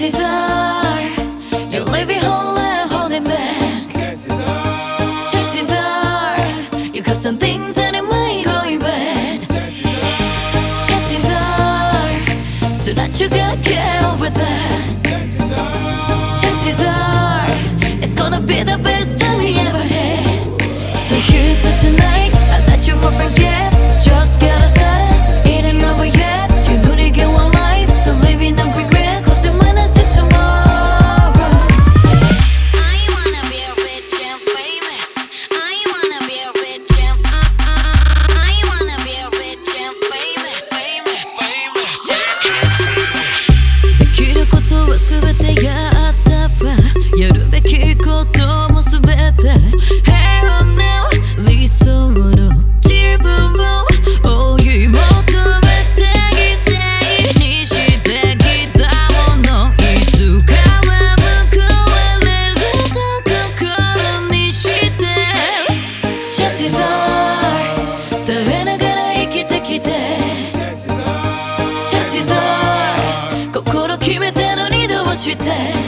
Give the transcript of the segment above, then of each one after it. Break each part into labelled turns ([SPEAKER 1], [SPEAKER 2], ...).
[SPEAKER 1] You whole holding back. You got some things anymore. 내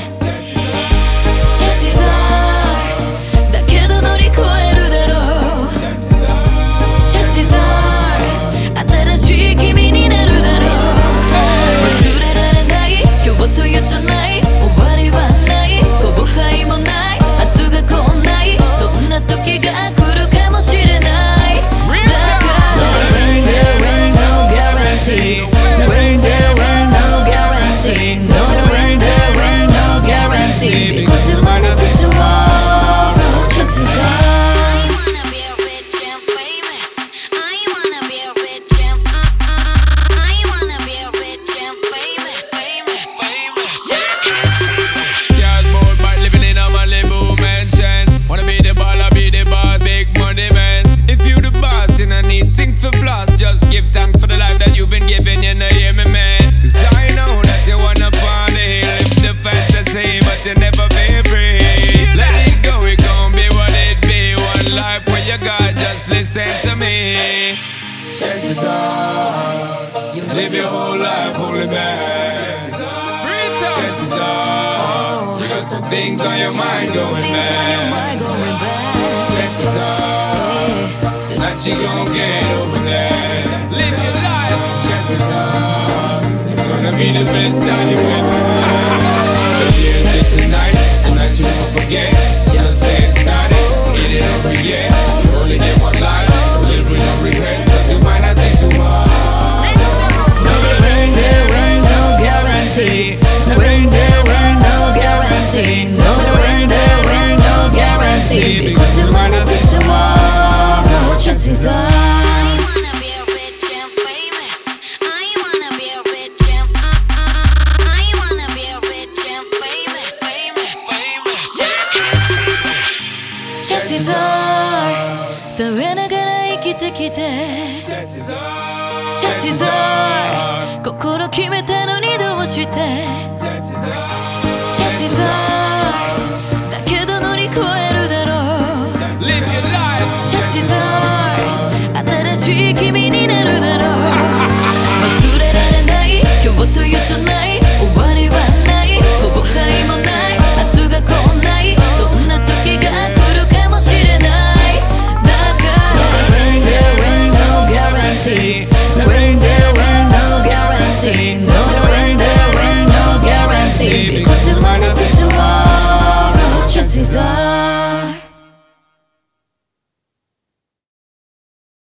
[SPEAKER 1] It's time.
[SPEAKER 2] Live your whole life, holy back. Chances are, you got some things on your mind going bad. Chances are, that you gon' get over that. Live your life. Chances are, it's gonna be the best time you ever had. Here to tonight, the night you won't forget. Just say it started, get it over,
[SPEAKER 1] yeah. 食えながら生きてきて。
[SPEAKER 2] チャ
[SPEAKER 1] シザー心決めたのにどうして。